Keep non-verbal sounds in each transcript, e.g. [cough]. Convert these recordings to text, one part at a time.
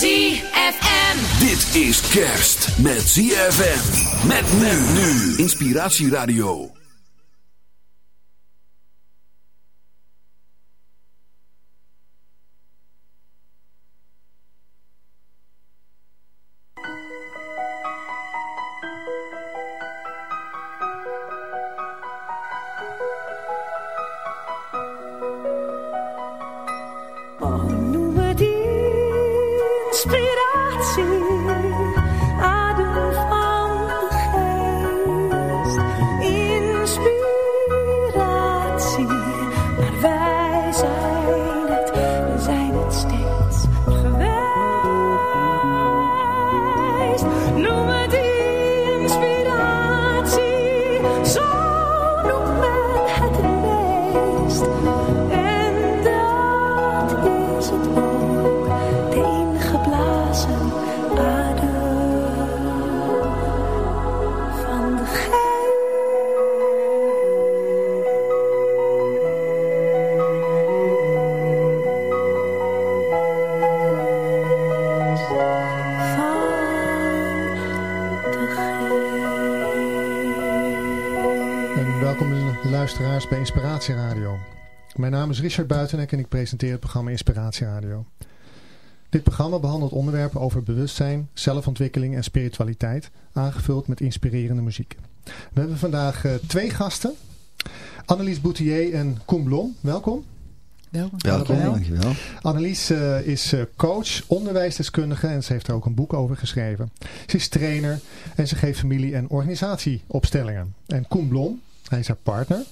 ZFM. Dit is kerst met ZFM. Met nu nu. Inspiratieradio. Naam is Richard Buitenek en ik presenteer het programma Inspiratie Radio. Dit programma behandelt onderwerpen over bewustzijn, zelfontwikkeling en spiritualiteit, aangevuld met inspirerende muziek. We hebben vandaag eh, twee gasten, Annelies Boutier en Koen Blom. Welkom. Welkom, Allebei. dankjewel. Annelies eh, is eh, coach, onderwijsdeskundige en ze heeft er ook een boek over geschreven. Ze is trainer en ze geeft familie- en organisatieopstellingen. En Koen Blom, hij is haar partner,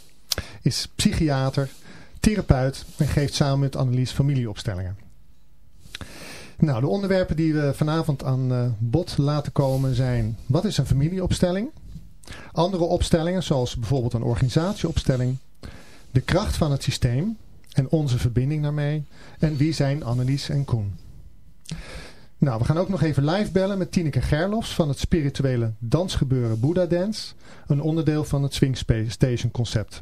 is psychiater, therapeut en geeft samen met Annelies familieopstellingen. Nou, de onderwerpen die we vanavond aan eh, bod laten komen zijn... Wat is een familieopstelling? Andere opstellingen, zoals bijvoorbeeld een organisatieopstelling. De kracht van het systeem en onze verbinding daarmee. En wie zijn Annelies en Koen? Nou, we gaan ook nog even live bellen met Tineke Gerlofs van het spirituele dansgebeuren Buddha Dance. Een onderdeel van het Swing Station concept.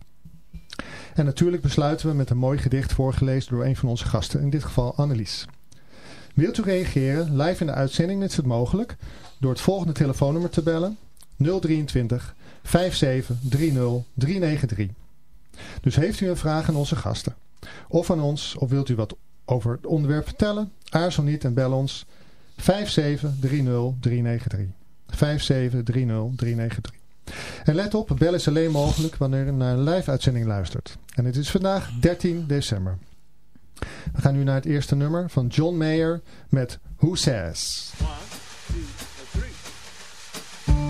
En natuurlijk besluiten we met een mooi gedicht voorgelezen door een van onze gasten, in dit geval Annelies. Wilt u reageren live in de uitzending, is het mogelijk, door het volgende telefoonnummer te bellen. 023 5730 393. Dus heeft u een vraag aan onze gasten of aan ons of wilt u wat over het onderwerp vertellen? Aarzel niet en bel ons 5730 393. 5730 393. En let op, bel is alleen mogelijk wanneer u naar een live uitzending luistert. En het is vandaag 13 december. We gaan nu naar het eerste nummer van John Mayer met Who Says.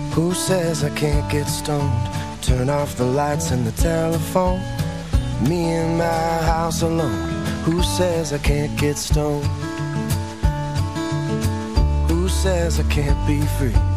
Who says I can't get stoned? Turn off the lights and the telephone. Me in my house alone. Who says I can't get stoned? Who says I can't be free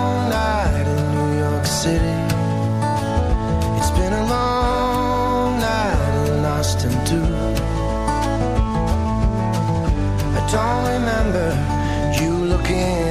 don't remember you looking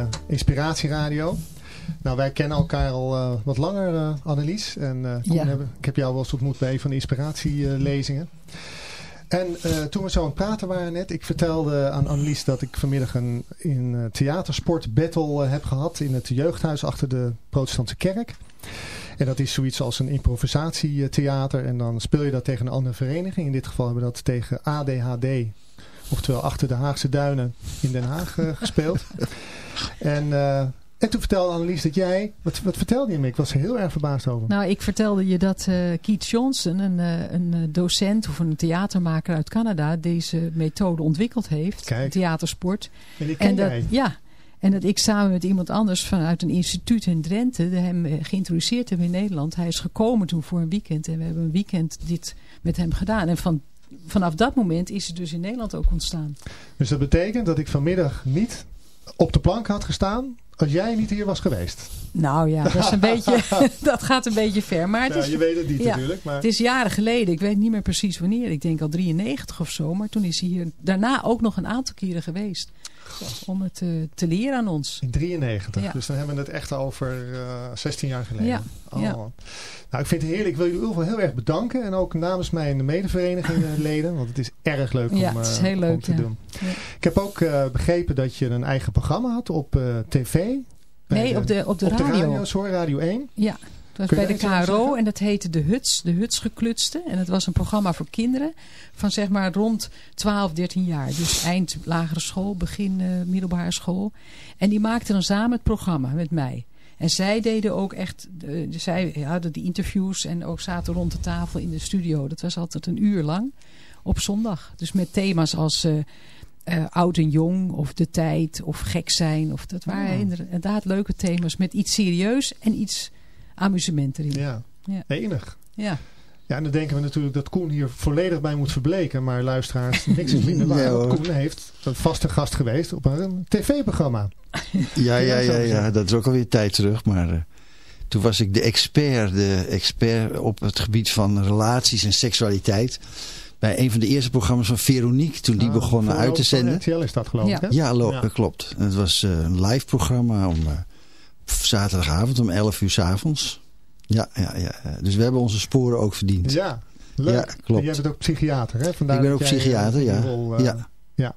Eh, Inspiratie Radio. Nou, wij kennen elkaar al eh, wat langer, eh, Annelies. En Koen, Ja. hebben- ik heb jou wel eens ontmoet bij een van de inspiratielezingen. En toen we zo aan het praten waren net, ik vertelde aan Annelies dat ik vanmiddag een in theatersport battle heb gehad in het jeugdhuis achter de protestantse kerk. En dat is zoiets als een improvisatietheater. En dan speel je dat tegen een andere vereniging. In dit geval hebben we dat tegen ADHD. Oftewel achter de Haagse Duinen in Den Haag eh, gespeeld. En, eh, en toen vertelde Annelies dat jij... Wat, wat vertelde je me? Ik was er heel erg verbaasd over. Nou, ik vertelde je dat eh Keith Johnson, een, een docent of een theatermaker uit Canada, deze methode ontwikkeld heeft. Kijk. Theatersport. en die ken En dat, jij. ja, en dat ik samen met iemand anders vanuit een instituut in Drenthe de hem geïntroduceerd heb in Nederland. Hij is gekomen toen voor een weekend en we hebben een weekend dit met hem gedaan. En van, vanaf dat moment is het dus in Nederland ook ontstaan. Dus dat betekent dat ik vanmiddag niet op de plank had gestaan... als jij niet hier was geweest. Nou ja, dat, is een beetje, [laughs] dat gaat een beetje ver. Maar het Ja, is je weet het niet ja. natuurlijk. Maar... Het is jaren geleden, ik weet niet meer precies wanneer. Ik denk al 93 of zo. Maar toen is hij hier daarna ook nog een aantal keren geweest. Om het eh, te leren aan ons. In 93. Ja. Dus dan hebben we het echt over eh 16 jaar geleden. Ja, Oh. ja. Nou, ik vind het heerlijk. Ik wil jullie geval heel erg bedanken. En ook namens mijn medeverenigingsleden. [laughs] Want het is erg leuk om, Ja, het is eh, heel om leuk, te doen. Ik heb ook eh, begrepen dat je een eigen programma had op eh, tv. Nee, op de, op de radio. Op de radio, sorry, Radio 1. Ja, Dat was bij de KRO en dat heette De Huts, De Hutsgeklutste. En het was een programma voor kinderen van zeg maar rond 12, 13 jaar. Dus eind lagere school, begin eh, middelbare school. En die maakten dan samen het programma met mij. En zij deden ook echt, eh, zij hadden die interviews en ook zaten rond de tafel in de studio. Dat was altijd een uur lang op zondag. Dus met thema's als eh, oud en jong of de tijd of gek zijn. Of, dat waren Oh. inderdaad leuke thema's met iets serieus en iets amusement erin. Ja, Ja. enig. Ja. Ja, en dan denken we natuurlijk dat Koen hier volledig bij moet verbleken. Maar luisteraars, [laughs] niks is minder waar. Ja. Koen heeft een vaste gast geweest op een tv-programma. [laughs] Ja, ja, Ja, ja, dat is ook alweer tijd terug. Maar eh, toen was ik de expert, de expert op het gebied van relaties en seksualiteit. Bij een van de eerste programma's van Veronique, toen die Ah, begonnen uit te zenden. RTL is dat geloof Ja. ik, hè? Ja, dat klopt. En Het was eh, een live programma om eh, zaterdagavond om 11 uur s avonds. Ja, ja, ja. Dus we hebben onze sporen ook verdiend. Ja, leuk. Ja, klopt. En jij bent ook psychiater, hè? Vandaar Ik ben ook jij, psychiater, eh, ja. eh, Ja. ja.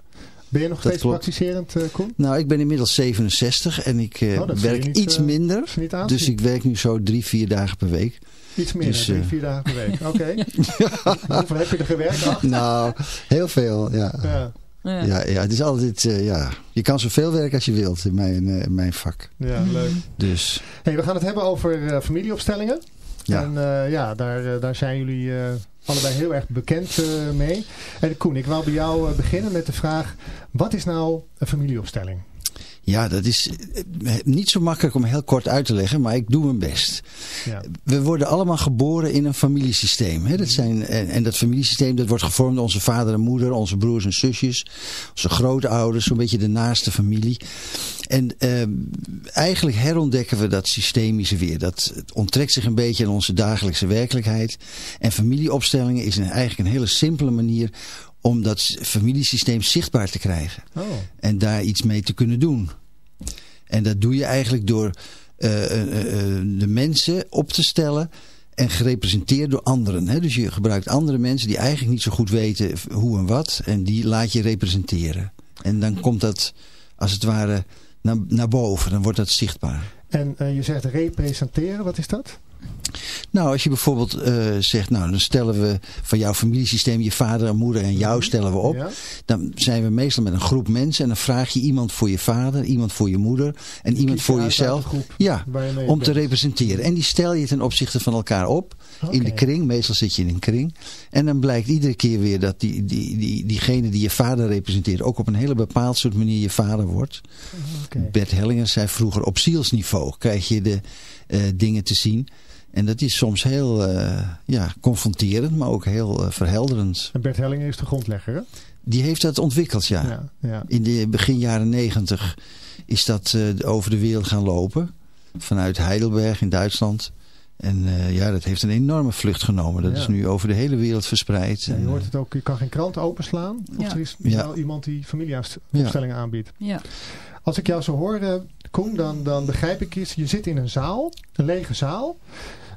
Ben je nog steeds praktiserend, eh, Koen? Nou, ik ben inmiddels 67 en ik eh, Oh, werk niet, iets eh, minder. Dus ik werk nu zo drie, vier dagen per week. Iets meer, dus, drie, eh, vier dagen per week. [laughs] Oké. Hoeveel heb je er gewerkt? Acht? Nou, heel veel, ja. Ja, Ja. Ja, ja, het is altijd, eh, ja. Je kan zoveel werken als je wilt in mijn, eh, in mijn vak. ja, leuk. Dus, Hey, we gaan het hebben over eh, familieopstellingen. ja. En eh, ja, daar, daar zijn jullie eh, allebei heel erg bekend mee. En Koen, ik wou bij jou eh, beginnen met de vraag... Wat is nou een familieopstelling? Ja, dat is eh, niet zo makkelijk om heel kort uit te leggen, maar ik doe mijn best. Ja. We worden allemaal geboren in een familiesysteem. Hè? Dat zijn, en, en dat familiesysteem dat wordt gevormd door onze vader en moeder, onze broers en zusjes, onze grootouders, zo'n beetje de naaste familie. En eh, eigenlijk herontdekken we dat systemische weer. Dat onttrekt zich een beetje aan onze dagelijkse werkelijkheid. En familieopstellingen is een, eigenlijk een hele simpele manier om dat familiesysteem zichtbaar te krijgen. Oh, En daar iets mee te kunnen doen. En dat doe je eigenlijk door eh, eh, eh, de mensen op te stellen en gerepresenteerd door anderen. Hè? Dus je gebruikt andere mensen die eigenlijk niet zo goed weten hoe en wat. En die laat je representeren. En dan komt dat als het ware naar, naar boven. Dan wordt dat zichtbaar. en je zegt representeren, wat is dat? Nou, als je bijvoorbeeld eh, zegt, nou dan stellen we van jouw familiesysteem, je vader en moeder en jou stellen we op. Ja? Dan zijn we meestal met een groep mensen en dan vraag je iemand voor je vader, iemand voor je moeder en iemand voor jezelf. Ja, je om te representeren. En die stel je ten opzichte van elkaar op in de kring. Meestal zit je in een kring. En dan blijkt iedere keer weer dat die, die, die, diegene die je vader representeert ook op een hele bepaald soort manier je vader wordt. Bert Hellinger zei vroeger op zielsniveau krijg je de eh, dingen te zien. En dat is soms heel eh, ja, confronterend, maar ook heel eh, verhelderend. En Bert Hellinger is de grondlegger, hè? Die heeft dat ontwikkeld, ja. Ja, ja. In de begin jaren negentig is dat eh, over de wereld gaan lopen. Vanuit Heidelberg in Duitsland. En eh, ja, dat heeft een enorme vlucht genomen. Dat Ja. is nu over de hele wereld verspreid. Ja, je hoort het ook, je kan geen krant openslaan. Of Ja. er is Ja. wel iemand die familieopstellingen aanbiedt. Ja. Als ik jou zo hoor, Koen, dan, dan begrijp ik iets. Je zit in een zaal, een lege zaal.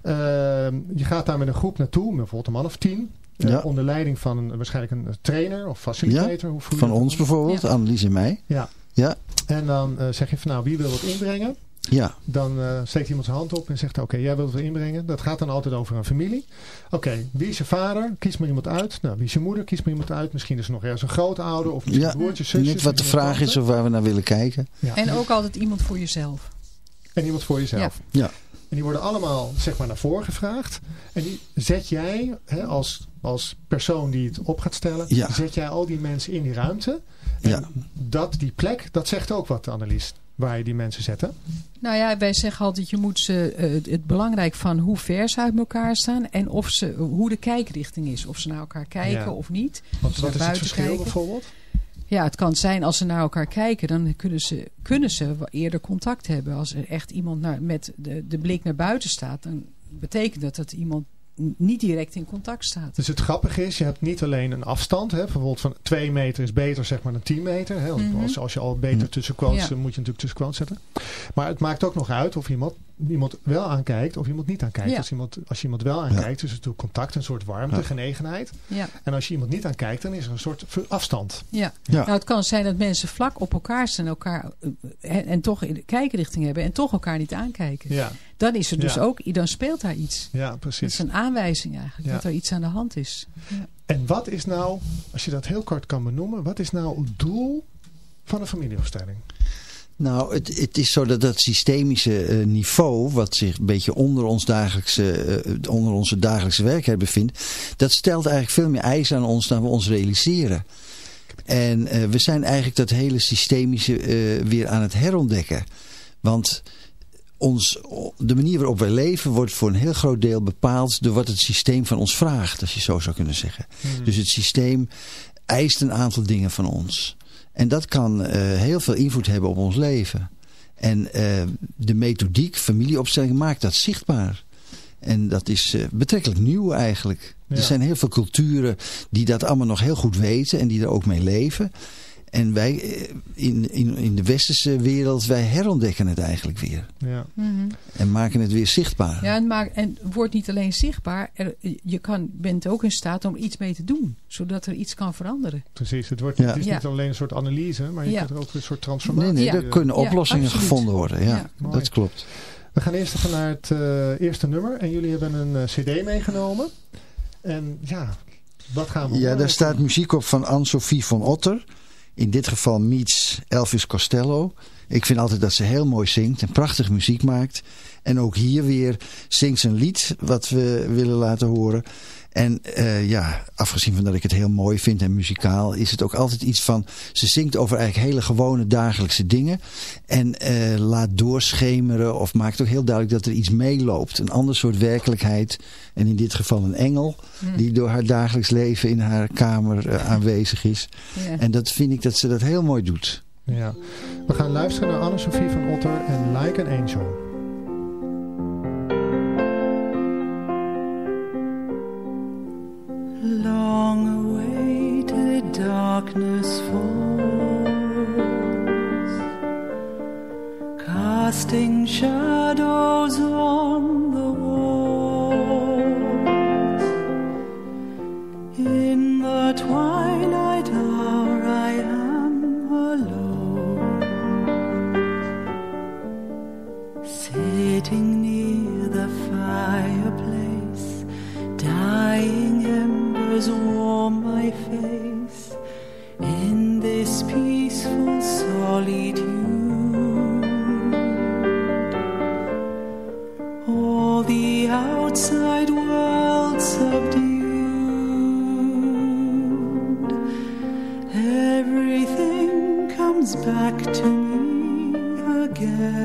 Ehm, je gaat daar met een groep naartoe, bijvoorbeeld een man of tien. eh, Ja. onder leiding van een, waarschijnlijk een trainer of facilitator. Je van ons bijvoorbeeld, Ja. Annelies en mij. Ja. Ja. En dan eh, zeg je van nou, wie wil wat inbrengen? Ja, Dan eh, steekt iemand zijn hand op en zegt oké, jij wilt wat inbrengen. Dat gaat dan altijd over een familie. Oké, wie is je vader? Kies maar iemand uit. Nou, wie is je moeder? Kies maar iemand uit. Misschien is er nog ergens een grootouder of misschien Ja, broertjes, zusjes. net wat de een vraag is of waar we naar willen kijken. Ja. En ook altijd iemand voor jezelf. En iemand voor jezelf. Ja. En die worden allemaal zeg maar naar voren gevraagd. En die zet jij hè, als, als persoon die het op gaat stellen. Ja. Zet jij al die mensen in die ruimte. En Ja. dat, die plek, dat zegt ook wat Annelies. Waar je die mensen zet hè? Nou ja, wij zeggen altijd, je moet ze, eh, het belangrijk van hoe ver ze uit elkaar staan en of ze, hoe de kijkrichting is. Of ze naar elkaar kijken Ja. of niet. Want Ze wat is het verschil kijken. bijvoorbeeld? Ja, het kan zijn als ze naar elkaar kijken, dan kunnen ze, kunnen ze eerder contact hebben. Als er echt iemand naar, met de, de blik naar buiten staat, dan betekent dat dat iemand niet direct in contact staat. Dus het grappige is, je hebt niet alleen een afstand. Hè, bijvoorbeeld van 2 meter is beter zeg maar dan 10 meter. Hè, Mhm. als, als je al beter tussen quotes, Ja. moet je natuurlijk tussen quotes zetten. Maar het maakt ook nog uit of iemand iemand wel aankijkt of iemand niet aankijkt. Ja. Als, iemand, als je iemand wel aankijkt, is er natuurlijk contact, een soort warmte, Ja. genegenheid. Ja, En als je iemand niet aankijkt, dan is er een soort afstand. ja. Ja. Nou, het kan zijn dat mensen vlak op elkaar staan elkaar, eh, en, en toch in de kijkrichting hebben en toch elkaar niet aankijken. Ja, Dan is er dus Ja. ook, dan speelt daar iets. ja Dat precies. is een aanwijzing eigenlijk, Ja. dat er iets aan de hand is. Ja. En wat is nou, als je dat heel kort kan benoemen, wat is nou het doel van een familieopstelling? Nou, het, het is zo dat dat systemische eh, niveau, wat zich een beetje onder, ons dagelijkse, eh, onder onze dagelijkse werkheid bevindt, dat stelt eigenlijk veel meer eisen aan ons dan we ons realiseren. En eh, we zijn eigenlijk dat hele systemische weer aan het herontdekken. Want ons, de manier waarop wij leven wordt voor een heel groot deel bepaald door wat het systeem van ons vraagt, als je zo zou kunnen zeggen. Dus het systeem eist een aantal dingen van ons. En dat kan eh, heel veel invloed hebben op ons leven. En eh, de methodiek, familieopstelling, maakt dat zichtbaar. En dat is eh, betrekkelijk nieuw eigenlijk. Ja. Er zijn heel veel culturen die dat allemaal nog heel goed weten en die er ook mee leven. En wij eh, in, in, in de westerse wereld, wij herontdekken het eigenlijk weer. Ja. Mhm. En maken het weer zichtbaar. Ja, en, maar, en wordt niet alleen zichtbaar, er, je kan, bent ook in staat om iets mee te doen. Zodat er iets kan veranderen. Precies, het, wordt, Ja. het is Ja. niet alleen een soort analyse, maar je Ja. kunt er ook een soort Nee, transformatie. nee, Ja. er kunnen Ja, oplossingen gevonden worden. Ja, dat klopt. We gaan eerst even naar het eh, eerste nummer en jullie hebben een eh, cd meegenomen. En ja, wat gaan we Ja, daar staat muziek op van Anne-Sophie van Otter. In dit geval meets Elvis Costello. Ik vind altijd dat ze heel mooi zingt en prachtig muziek maakt. En ook hier weer zingt ze een lied wat we willen laten horen. En eh, ja, afgezien van dat ik het heel mooi vind en muzikaal, is het ook altijd iets van... Ze zingt over eigenlijk hele gewone dagelijkse dingen. En eh, laat doorschemeren of maakt ook heel duidelijk dat er iets meeloopt. Een ander soort werkelijkheid. En in dit geval een engel die door haar dagelijks leven in haar kamer eh, aanwezig is. Ja. En dat vind ik dat ze dat heel mooi doet. Ja. We gaan luisteren naar Anne-Sophie van Otter en Like an Angel. Sitting near the fireplace. Dying embers warm my face in this peaceful solitude. All the outside world subdued. Everything comes back to me again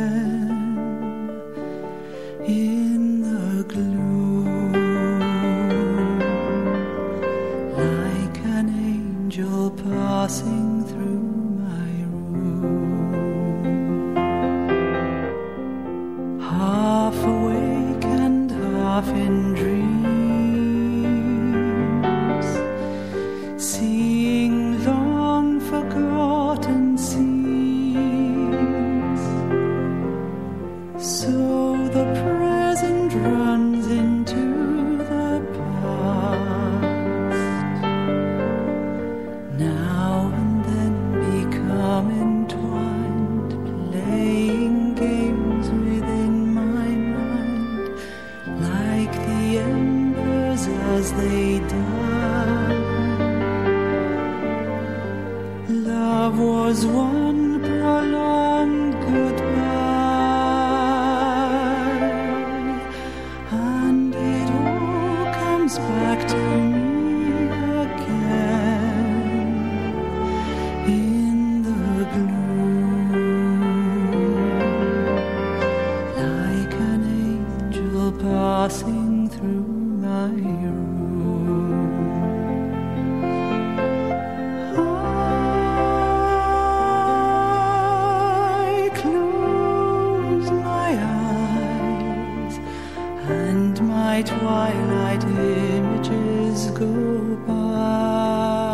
and my twilight images go by.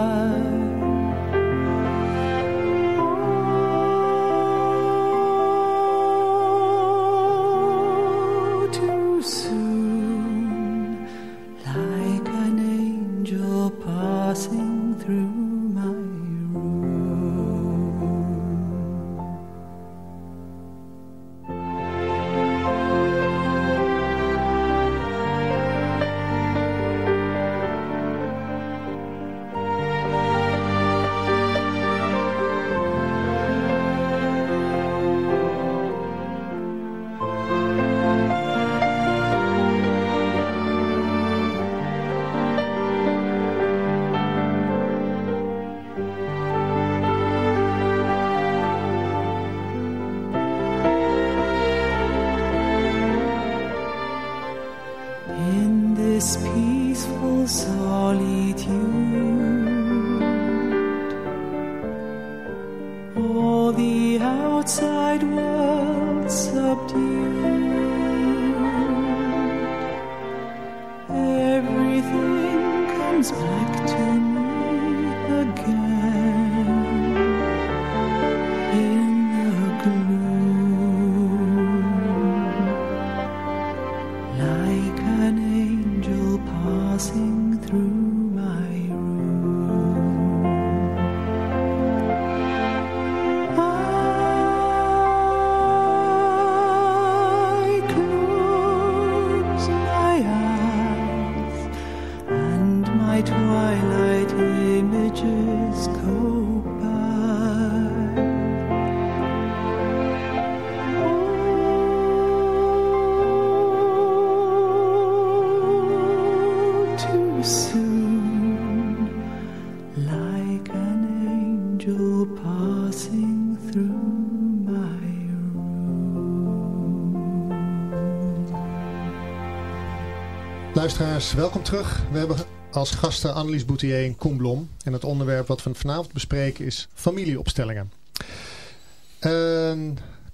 Luisteraars, welkom terug. We hebben als gasten Annelies Boutier en Koen Blom. En het onderwerp wat we vanavond bespreken is familieopstellingen. Uh,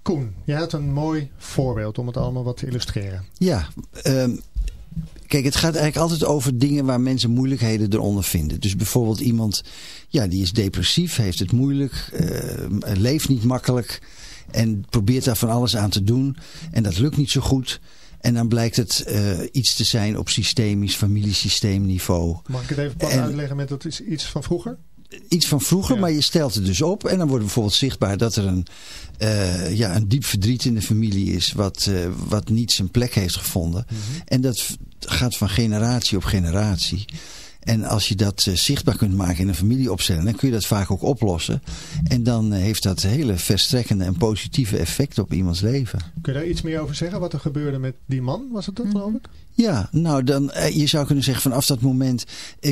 Koen, jij had een mooi voorbeeld om het allemaal wat te illustreren. Ja, ehm, kijk, het gaat eigenlijk altijd over dingen waar mensen moeilijkheden eronder vinden. Dus bijvoorbeeld iemand, ja, die is depressief, heeft het moeilijk, eh, leeft niet makkelijk en probeert daar van alles aan te doen. En dat lukt niet zo goed. En dan blijkt het eh, iets te zijn op systemisch, familiesysteemniveau. Mag ik het even En- uitleggen met dat is iets van vroeger? Iets van vroeger, Ja. maar je stelt het dus op. En dan wordt bijvoorbeeld zichtbaar dat er een, eh, ja, een diep verdriet in de familie is. Wat, eh, wat niet zijn plek heeft gevonden. En dat gaat van generatie op generatie. En als je dat eh, zichtbaar kunt maken in een familieopstelling, dan kun je dat vaak ook oplossen. En dan eh, heeft dat hele verstrekkende en positieve effecten op iemands leven. Kun je daar iets meer over zeggen? Wat er gebeurde met die man? Was het dat Mhm. geloof ik? Ja, nou dan, eh, je zou kunnen zeggen vanaf dat moment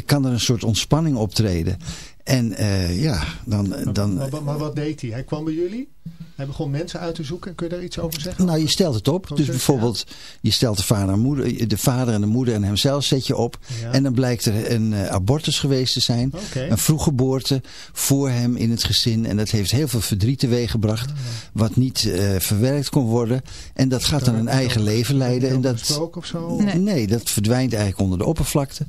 kan er een soort ontspanning optreden. En eh, ja, dan... dan maar, maar- maar wat deed hij? Hij kwam bij jullie. Hij begon mensen uit te zoeken. Kun je daar iets over zeggen? Nou, je stelt het op. Dus bijvoorbeeld, je stelt de vader, en moeder, de vader en de moeder en hemzelf zet je op. Ja. En dan blijkt er een eh, abortus geweest te zijn. Een vroeggeboorte voor hem in het gezin. En dat heeft heel veel verdriet teweeggebracht. Wat niet eh, verwerkt kon worden. En dat gaat dan een eigen leven leiden. En dat, of zo? Nee. nee, dat verdwijnt eigenlijk onder de oppervlakte.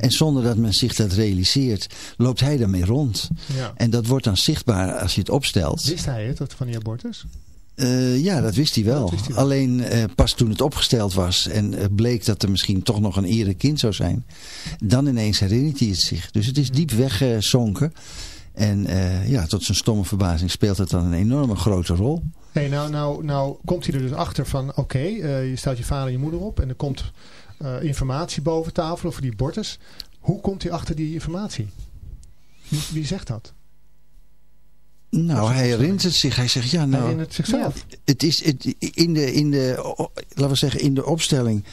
En zonder dat men zich dat realiseert, loopt hij daarmee rond. Ja. En dat wordt dan zichtbaar als je het opstelt. Wist hij het, dat van die abortus? Eh, ja, dat wist hij wel. Dat wist hij wel. Alleen eh, pas toen het opgesteld was en eh, bleek dat er misschien toch nog een eerder kind zou zijn. Dan ineens herinnert hij het zich. Dus het is diep weggezonken. En ja, tot zijn stomme verbazing speelt het dan een enorme grote rol. Hey, nou, nou, nou komt hij er dus achter van, oké, je stelt je vader en je moeder op en er komt informatie boven tafel over die abortus. Hoe komt hij achter die informatie? Wie, wie zegt dat? Nou, hij herinnert het zich. Hij zegt, ja, Hij nou, herinnert zichzelf. het is het, in, de, in, de, laten we zeggen, in de opstelling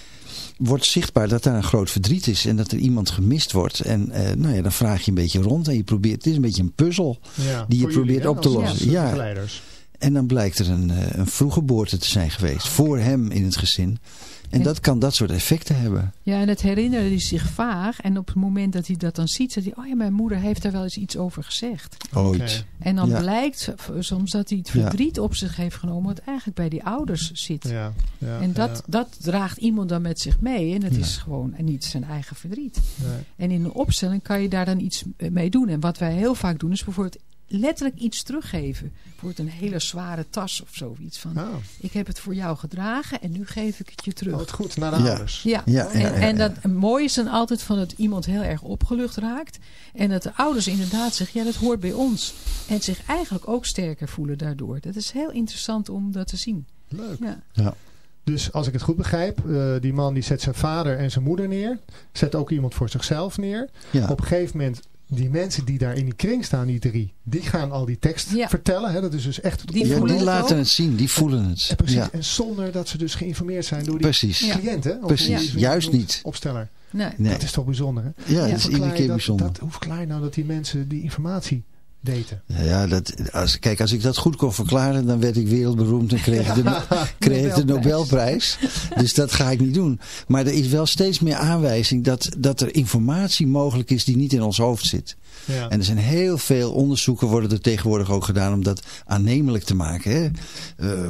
wordt zichtbaar dat daar een groot verdriet is. En dat er iemand gemist wordt. En eh, nou ja, dan vraag je een beetje rond en je probeert, het is een beetje een puzzel. Ja, die je jullie, probeert op te lossen. Ja. begeleiders. En dan blijkt er een, eh, een vroege geboorte te zijn geweest. Voor hem in het gezin. En En- dat kan dat soort effecten hebben. Ja, en het herinnerde hij zich vaag. En op het moment dat hij dat dan ziet, zegt hij... Oh ja, mijn moeder heeft daar wel eens iets over gezegd. Ooit. En dan Ja. blijkt soms dat hij het Ja. verdriet op zich heeft genomen... wat eigenlijk bij die ouders zit. Ja, ja, en dat, ja, dat draagt iemand dan met zich mee. En dat Ja. is gewoon en niet zijn eigen verdriet. nee. En in een opstelling kan je daar dan iets mee doen. En wat wij heel vaak doen is bijvoorbeeld letterlijk iets teruggeven. Bijvoorbeeld een hele zware tas of zoiets van... Ah, Ik heb het voor jou gedragen en nu geef ik het je terug. wat goed, naar de Ja. ouders. Ja, Ja, en, ja, ja, en ja. dat het mooie is dan altijd van dat iemand heel erg opgelucht raakt. En dat de ouders inderdaad zeggen, ja dat hoort bij ons. En zich eigenlijk ook sterker voelen daardoor. Dat is heel interessant om dat te zien. Leuk. Ja. Dus als ik het goed begrijp, eh, die man die zet zijn vader en zijn moeder neer. Zet ook iemand voor zichzelf neer. Ja. Op een gegeven moment, die mensen die daar in die kring staan, die drie, die gaan al die tekst Ja. vertellen. Hè? Dat is dus echt het Die Ja, laten het zien, die voelen het. En, precies, Ja, en zonder dat ze dus geïnformeerd zijn door die precies. Cliënt. Hè? Of Precies, juist niet. Opsteller. Nee. Nee. Dat is toch bijzonder hè? Ja, dat is iedere keer dat- bijzonder. Dat, hoe verklaar je nou dat die mensen die informatie daten? Ja, dat, als, kijk, als ik dat goed kon verklaren, dan werd ik wereldberoemd en kreeg, [laughs] de, kreeg ik de Nobelprijs. Dus dat ga ik niet doen. Maar er is wel steeds meer aanwijzing dat, dat er informatie mogelijk is die niet in ons hoofd zit. Ja. En er zijn heel veel onderzoeken worden er tegenwoordig ook gedaan om dat aannemelijk te maken. Hè? Uh,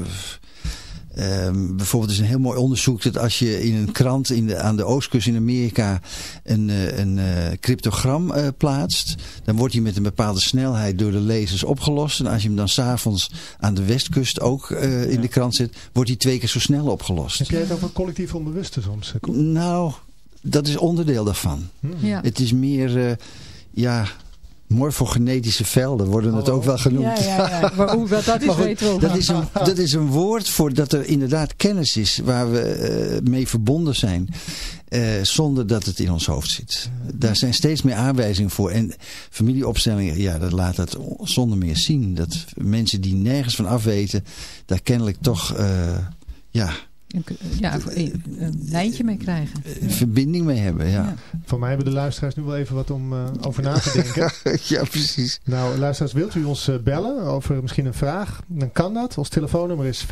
Um, bijvoorbeeld is een heel mooi onderzoek dat als je in een krant in de, aan de oostkust in Amerika een, uh, een uh, cryptogram uh, plaatst, dan wordt die met een bepaalde snelheid door de lezers opgelost. En als je hem dan s'avonds aan de westkust ook in ja. de krant zet, wordt die twee keer zo snel opgelost. Heb jij het over collectief onbewuste soms? Nou, dat is onderdeel daarvan. Hmm. Ja. Het is meer, ja, morfogenetische velden worden het ook wel genoemd. Ja, ja, ja. Maar hoe dat, dat is, Maar goed, weten we dat, is een, [laughs] dat is een woord voor dat er inderdaad kennis is waar we uh, mee verbonden zijn. Uh, zonder dat het in ons hoofd zit. Daar zijn steeds meer aanwijzingen voor. En familieopstellingen, ja, dat laat dat zonder meer zien. Dat mensen die nergens van afweten, daar kennelijk toch, uh, ja... Ja, een, een lijntje mee krijgen. Een verbinding mee hebben, ja. ja. Voor mij hebben de luisteraars nu wel even wat om uh, over na te denken. [laughs] ja, precies. Nou, luisteraars, wilt u ons uh, bellen over misschien een vraag? Dan kan dat. Ons telefoonnummer is 5730393.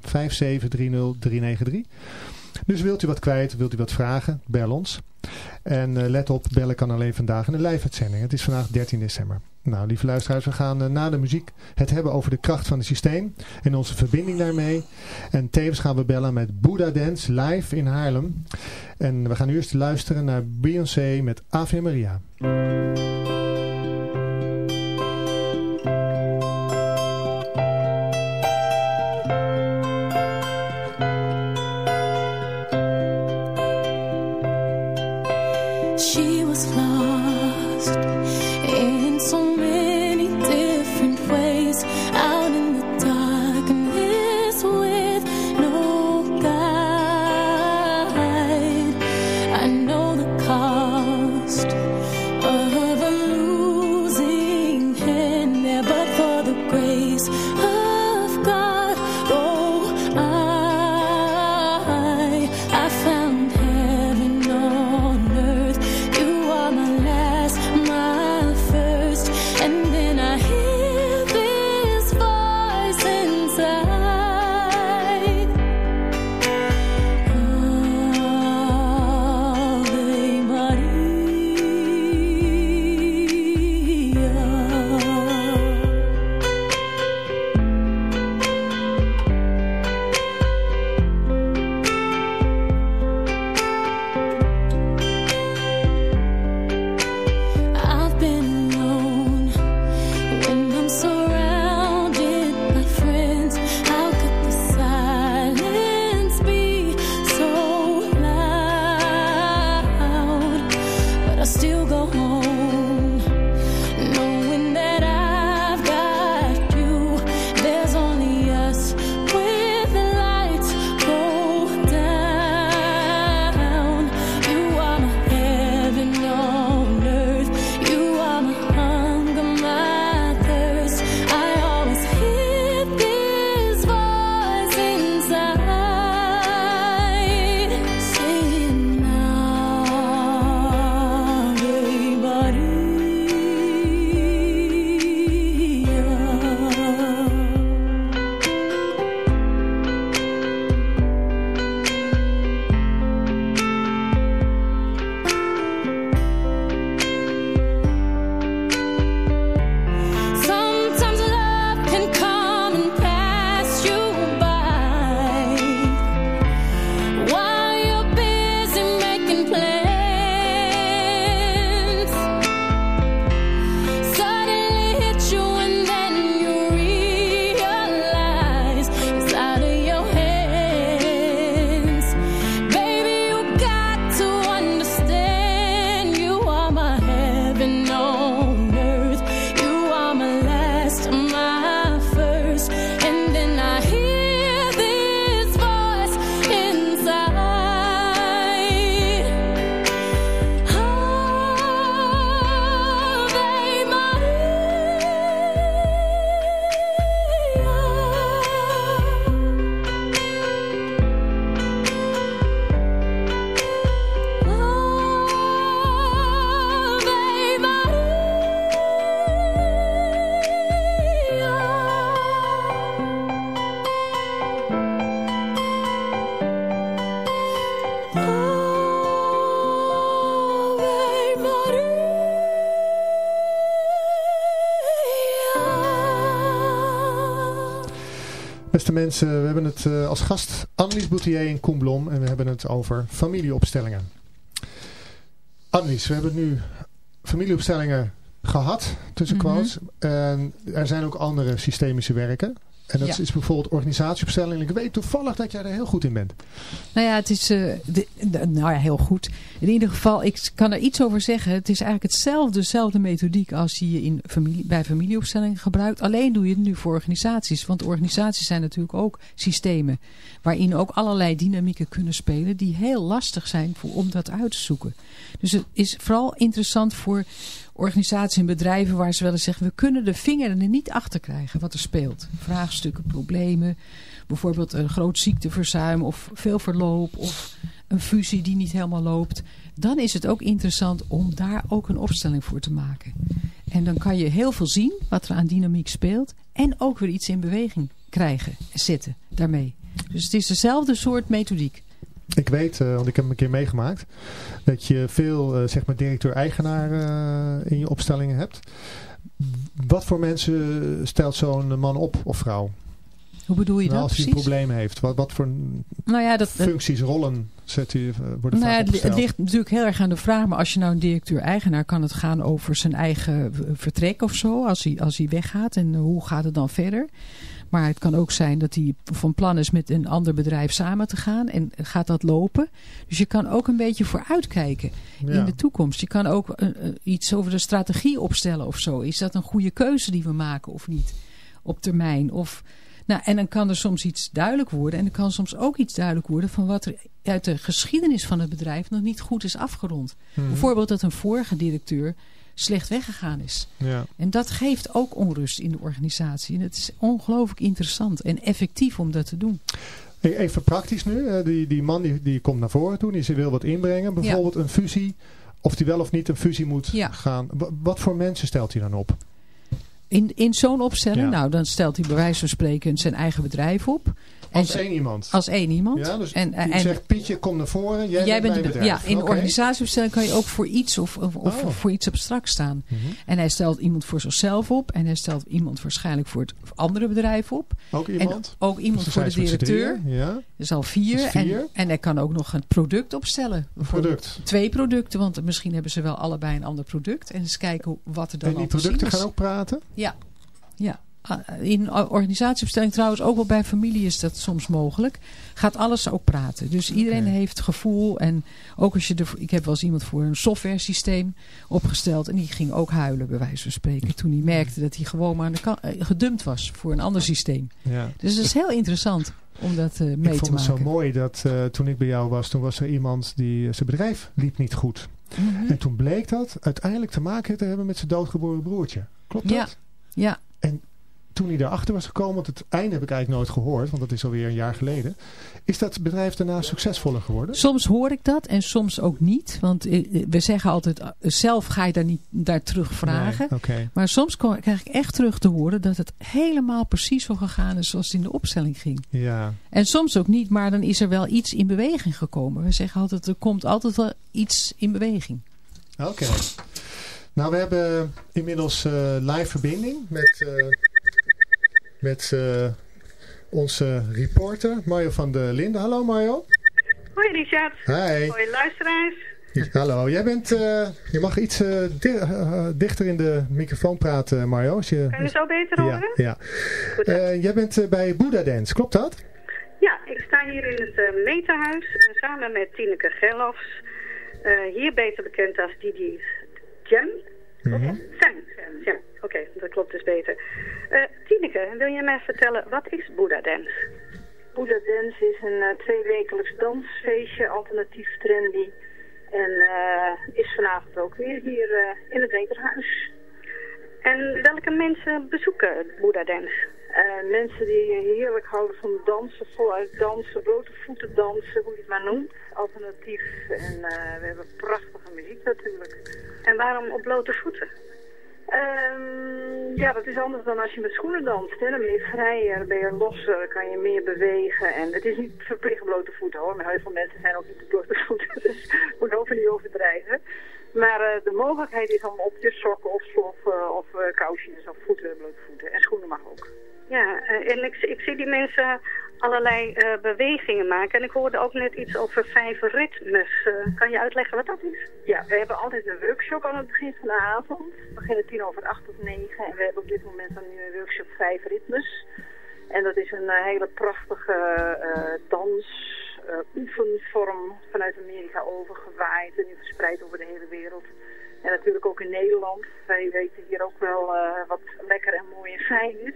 5730393. Dus wilt u wat kwijt, wilt u wat vragen, bel ons. En uh, let op, bellen kan alleen vandaag in de live-uitzending. Het is vandaag 13 december. Nou, lieve luisteraars, we gaan uh, na de muziek het hebben over de kracht van het systeem en onze verbinding daarmee. En tevens gaan we bellen met Buddha Dance live in Haarlem. En we gaan eerst luisteren naar Beyoncé met Ave Maria. Mensen, we hebben het uh, als gast Annelies Boutier in Koen Blom en we hebben het over familieopstellingen. Annelies, we hebben nu familieopstellingen gehad, tussen Mhm. quotes. En er zijn ook andere systemische werken. En dat Ja. is bijvoorbeeld organisatieopstelling. Ik weet toevallig dat jij er heel goed in bent. Nou ja, het is eh, de, de- nou ja, heel goed. In ieder geval, ik kan er iets over zeggen. Het is eigenlijk hetzelfde, dezelfde methodiek als die je in familie, bij familieopstellingen gebruikt. Alleen doe je het nu voor organisaties. Want organisaties zijn natuurlijk ook systemen. Waarin ook allerlei dynamieken kunnen spelen. Die heel lastig zijn voor, om dat uit te zoeken. Dus het is vooral interessant voor organisaties en bedrijven waar ze wel eens zeggen... we kunnen de vinger er niet achter krijgen wat er speelt. Vraagstukken, problemen, bijvoorbeeld een groot ziekteverzuim of veel verloop of een fusie die niet helemaal loopt. Dan is het ook interessant om daar ook een opstelling voor te maken. En dan kan je heel veel zien wat er aan dynamiek speelt en ook weer iets in beweging krijgen en zetten daarmee. Dus het is dezelfde soort methodiek. Ik weet, eh, want ik heb hem een keer meegemaakt, dat je veel eh, zeg maar directeur-eigenaar eh, in je opstellingen hebt. Wat voor mensen stelt zo'n man op of vrouw? Hoe bedoel je Nou, dat als hij een precies? probleem heeft. Wat, wat voor Nou ja, dat, functies, rollen zet hij, worden Nou ja, het, ligt natuurlijk heel erg aan de vraag. Maar als je nou een directeur-eigenaar kan het gaan over zijn eigen vertrek of zo. Als hij, als hij weggaat en hoe gaat het dan verder. Maar het kan ook zijn dat hij van plan is met een ander bedrijf samen te gaan. En gaat dat lopen? Dus je kan ook een beetje vooruitkijken in de toekomst. Je kan ook eh, eh, iets over de strategie opstellen of zo. Is dat een goede keuze die we maken of niet? Op termijn. Of, nou, en dan kan er soms iets duidelijk worden. En er kan soms ook iets duidelijk worden van wat er uit de geschiedenis van het bedrijf nog niet goed is afgerond. Mhm. Bijvoorbeeld dat een vorige directeur slecht weggegaan is. Ja. En dat geeft ook onrust in de organisatie. En het is ongelooflijk interessant en effectief om dat te doen. E- Even praktisch nu. eh, Die, die man die, die komt naar voren toe. Die wil wat inbrengen. Bijvoorbeeld een fusie. Of die wel of niet een fusie moet Ja. gaan. Wa- Wat voor mensen stelt hij dan op? In, in zo'n opstelling, Ja. nou dan stelt hij bij wijze van spreken zijn eigen bedrijf op. En Als één iemand. als één iemand. ja, dus en, en, zegt Pietje kom naar voren. Jij, Jij bent bedrijf. ja, in organisatieopstelling kan je ook voor iets of, of, of Oh. voor iets abstract staan. Mhm. En hij stelt iemand voor zichzelf op. En hij stelt iemand waarschijnlijk voor het andere bedrijf op. Ook En iemand? ook iemand voor de directeur. Ja, Dat is al vier. Is vier. En, en hij kan ook nog een product opstellen. product. Twee producten, want misschien hebben ze wel allebei een ander product. En eens kijken wat er dan En die producten gaan ook praten? Ja, ja. Ah, In organisatieopstelling trouwens, ook wel bij familie is dat soms mogelijk. Gaat alles ook praten. Dus iedereen heeft gevoel. En ook als je er, ik heb wel eens iemand voor een software systeem opgesteld. En die ging ook huilen bij wijze van spreken. Toen hij merkte dat hij gewoon maar aan de kant, eh, gedumpt was voor een ander systeem. Ja. Dus het is heel interessant om dat eh, mee ik te vond het maken. zo mooi dat eh, toen ik bij jou was, toen was er iemand die, zijn bedrijf liep niet goed. Mhm. En toen bleek dat uiteindelijk te maken te hebben met zijn doodgeboren broertje. Klopt dat? Ja. Ja, Toen hij erachter was gekomen, want het einde heb ik eigenlijk nooit gehoord, want dat is alweer een jaar geleden. Is dat bedrijf daarna succesvoller geworden? Soms hoor ik dat en soms ook niet. Want eh, eh, we zeggen altijd, eh, zelf ga je daar niet daar terug vragen. Nee. Maar soms krijg ik echt terug te horen dat het helemaal precies zo gegaan is zoals het in de opstelling ging. Ja. En soms ook niet, maar dan is er wel iets in beweging gekomen. We zeggen altijd, er komt altijd wel iets in beweging. Oké. Nou, we hebben inmiddels live verbinding met, met eh, onze reporter Mario van der Linden. Hallo Mario. Hoi Richard. Hi. Hoi luisteraars. Hallo. Jij bent, eh, je mag iets eh, di- dichter in de microfoon praten Mario. Als je, Kan je zo beter horen? ja. Jij bent bij Buddha Dance, klopt dat? Ja, ik sta hier in het Metahuis samen met Tineke Gerlofs. Hier beter bekend als Didi Sam. Jam. Oké, dat klopt dus beter. Uh, Tineke, wil je mij vertellen, wat is Buddha Dance? Buddha Dance is een uh, tweewekelijks dansfeestje, alternatief trendy. En uh, is vanavond ook weer hier uh, in het Weterhuis. En welke mensen bezoeken Buddha Dance? Uh, mensen die heerlijk houden van dansen, voluit dansen, blote voeten dansen, hoe je het maar noemt. Alternatief. En we hebben prachtige muziek natuurlijk. En waarom op blote voeten? Um, ja, dat is anders dan als je met schoenen danst. Dan ben je vrijer, ben je losser, kan je meer bewegen. En het is niet verplicht blote voeten hoor. Maar heel veel mensen zijn ook niet op blote voeten. [laughs] Dus moet over niet overdrijven. Maar eh, de mogelijkheid is om op je sokken of sloffen of uh, kousjes of voeten, blootvoeten. En schoenen mag ook. Ja, uh, en ik, ik, zie die mensen allerlei bewegingen maken. En ik hoorde ook net iets over vijf ritmes. kan je uitleggen wat dat is? Ja, we hebben altijd een workshop aan het begin van de avond. We beginnen tien over acht tot negen. En we hebben op dit moment dan nu een workshop vijf ritmes. En dat is een hele prachtige dans oefenvorm vanuit Amerika overgewaaid en nu verspreid over de hele wereld. En natuurlijk ook in Nederland. Wij weten hier ook wel wat lekker en mooi en fijn is.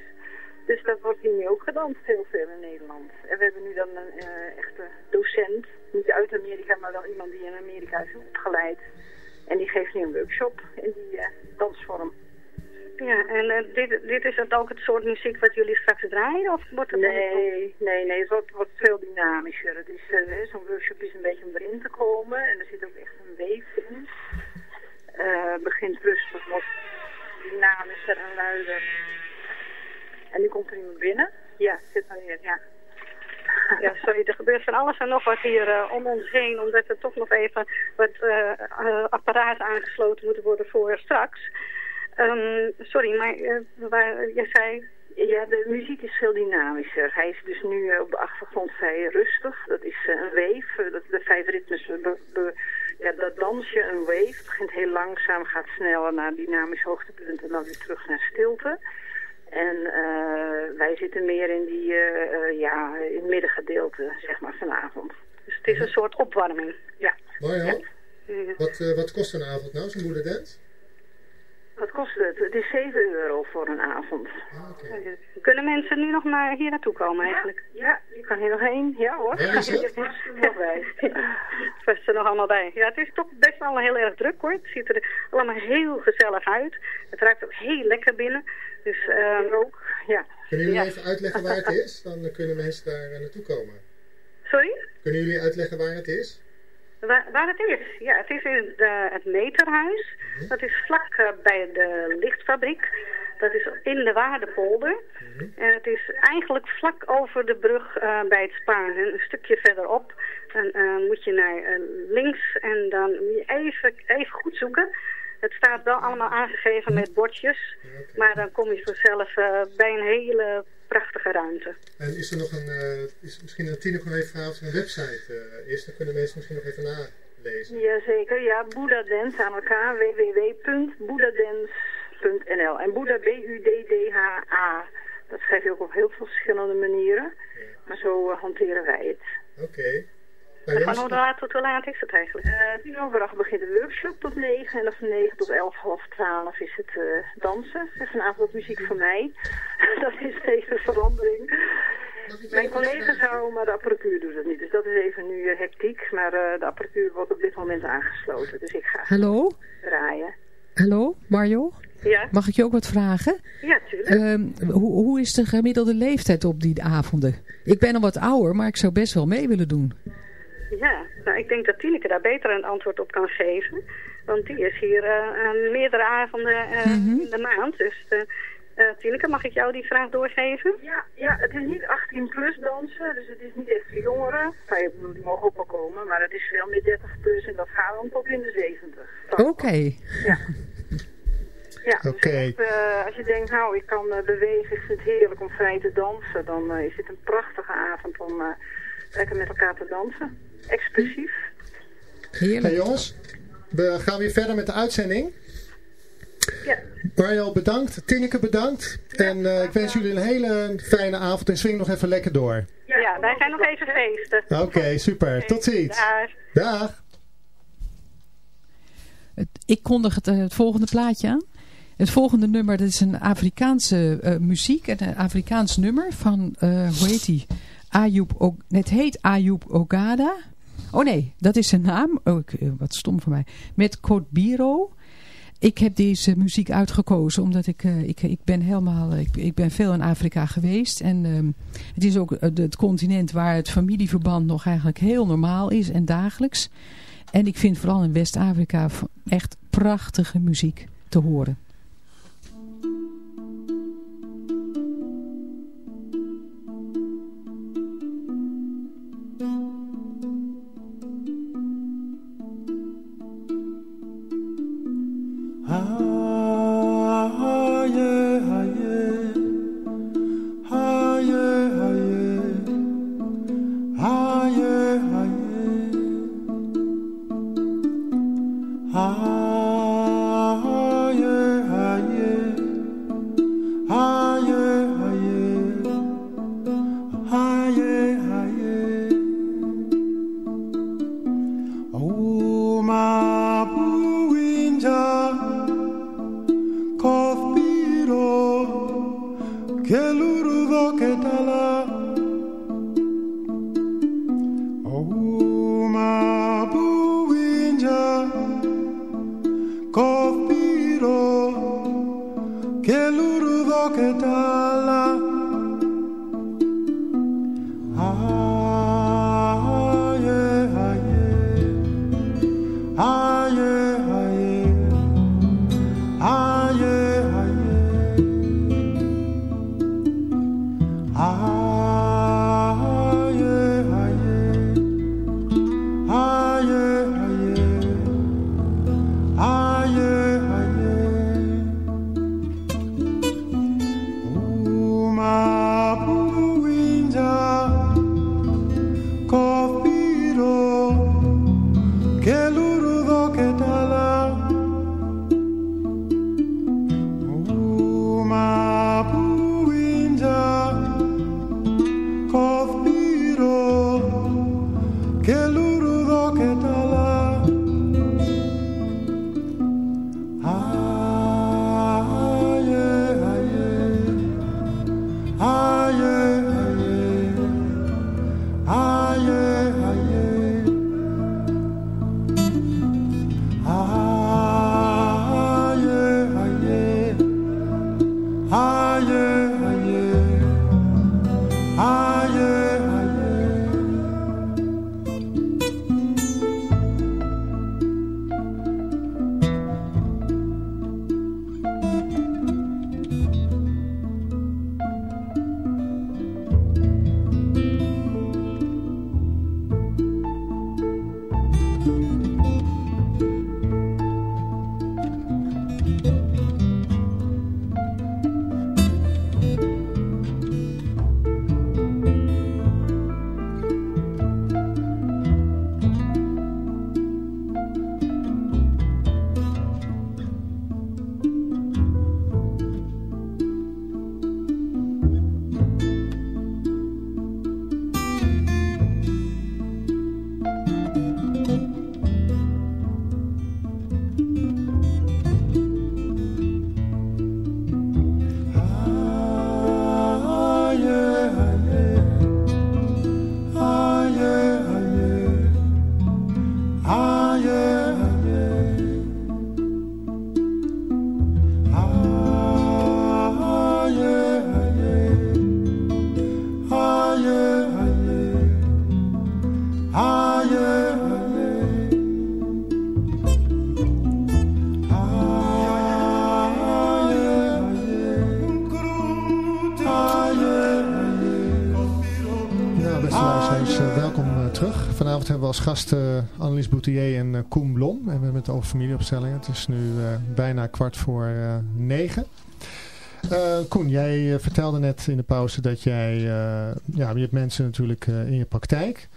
Dus dat wordt hier nu ook gedanst heel veel in Nederland. En we hebben nu dan een uh, echte docent, niet uit Amerika, maar wel iemand die in Amerika is opgeleid. En die geeft nu een workshop in die dansvorm. Ja, en uh, dit, dit is het ook het soort muziek wat jullie straks draaien? Of wordt het nee, nee, nee, het wordt, wordt veel dynamischer. Het is, uh, zo'n workshop is een beetje om erin te komen. En er zit ook echt een weef in. Begint rustig, wat dynamischer en luider. En nu komt er iemand binnen. Ja, zit maar weer, ja. [laughs] Ja, sorry, er gebeurt van alles en nog wat hier uh, om ons heen, omdat er toch nog even wat uh, apparaten aangesloten moeten worden voor straks. Um, sorry, maar waar, jij zei... Ja, de muziek is veel dynamischer. Hij is dus nu op de achtergrond vrij rustig. Dat is een wave. Dat, de vijf ritmes, be, be, ja, dat dansje, een wave. Het begint heel langzaam, gaat sneller naar dynamisch hoogtepunt en dan weer terug naar stilte. En wij zitten meer in die, ja, in het middengedeelte, zeg maar, vanavond. Dus het is een soort opwarming. Ja. Marjan, ja. wat, wat kost een avond nou, zo'n moederdance? Wat kost het? Het is 7 euro voor een avond. Okay. Kunnen mensen nu nog naar hier naartoe komen eigenlijk? Ja, ja je kan hier nog heen. Ja hoor. Ja, is er nog bij. [laughs] Het is er nog allemaal bij. Ja, het is toch best wel heel erg druk hoor. Het ziet er allemaal heel gezellig uit. Het ruikt ook heel lekker binnen. Dus uh, ook, ja. Kunnen jullie ja. even uitleggen waar het [laughs] is? Dan kunnen mensen daar naartoe komen. Sorry? Kunnen jullie uitleggen waar het is? Waar, waar, het is? Ja, het is in de, het meterhuis. Dat is vlak uh, bij de lichtfabriek. Dat is in de Waardepolder. Mm -hmm. En het is eigenlijk vlak over de brug uh, bij het Spaan. Een stukje verderop. Dan uh, moet je naar links en dan moet je even, even goed zoeken. Het staat wel allemaal aangegeven met bordjes. Maar dan kom je vanzelf bij een hele prachtige ruimte. En is er nog een, uh, is misschien een tien nog even vanavond een website is, dan kunnen mensen misschien nog even nalezen. Jazeker, ja, Buddha Dance aan elkaar, www.buddhadance.nl en Buddha, B-U-D-D-H-A, dat schrijf je ook op heel veel verschillende manieren, ja. maar zo uh, hanteren wij het. Oké. Okay. Nou, van hoe laat tot hoe laat is het eigenlijk? Uh, tien over acht begint de workshop tot negen. En van negen tot elf, half twaalf is het uh, dansen. En vanavond wat muziek van mij. [laughs] dat is even verandering. Mijn collega zou, maar de apparatuur doet het niet. Dus dat is even nu uh, hectiek. Maar de apparatuur wordt op dit moment aangesloten. Dus ik ga Hallo? draaien. Hallo, Mario? Ja? Mag ik je ook wat vragen? Ja, tuurlijk. Um, hoe, hoe is de gemiddelde leeftijd op die avonden? Ik ben al wat ouder, maar ik zou best wel mee willen doen. Ja, nou, ik denk dat Tineke daar beter een antwoord op kan geven. Want die is hier uh, meerdere avonden uh, mm -hmm. in de maand. Dus uh, Tineke, mag ik jou die vraag doorgeven? Ja, ja, het is niet 18 plus dansen, dus het is niet echt voor jongeren. Nou, ik bedoel, die mogen ook wel komen, maar het is veel meer 30 plus en dat gaat dan tot in de 70. Oké. Okay. Ja. Ja. Okay. Dus uh, als je denkt, nou, ik kan uh, bewegen, ik vind het heerlijk om vrij te dansen, dan uh, is dit een prachtige avond om lekker met elkaar te dansen. Expressief. Heerlijk. Hey jongens, we gaan weer verder met de uitzending. Ja. Mario bedankt, Tineke bedankt. Ja, en uh, ik wens jullie een hele fijne avond en swing nog even lekker door. Ja, ja wij gaan nog even feesten. Oké, okay, super. Okay. Tot ziens. Dag. Dag. Ik kondig het, het volgende plaatje aan. Het volgende nummer, dat is een Afrikaanse uh, muziek, een Afrikaans nummer van, uh, hoe heet die? Ayub, o het heet Ayub Ogada. Oh nee, dat is zijn naam. Oh, ik, wat stom voor mij. Met Kotbiro. Ik heb deze muziek uitgekozen omdat ik, uh, ik, ik ben helemaal, ik, ik ben veel in Afrika geweest. En um, het is ook het continent waar het familieverband nog eigenlijk heel normaal is en dagelijks. En ik vind vooral in West-Afrika echt prachtige muziek te horen. Als gasten uh, Annelies Boutier en uh, Koen Blom. En we hebben het over familieopstellingen. Het is nu bijna kwart voor negen. Koen, jij vertelde net in de pauze dat jij... ja, je hebt mensen natuurlijk in je praktijk.